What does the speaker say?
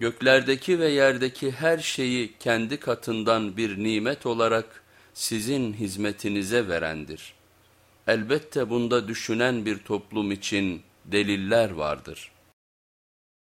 Göklerdeki ve yerdeki her şeyi kendi katından bir nimet olarak sizin hizmetinize verendir. Elbette bunda düşünen bir toplum için deliller vardır.''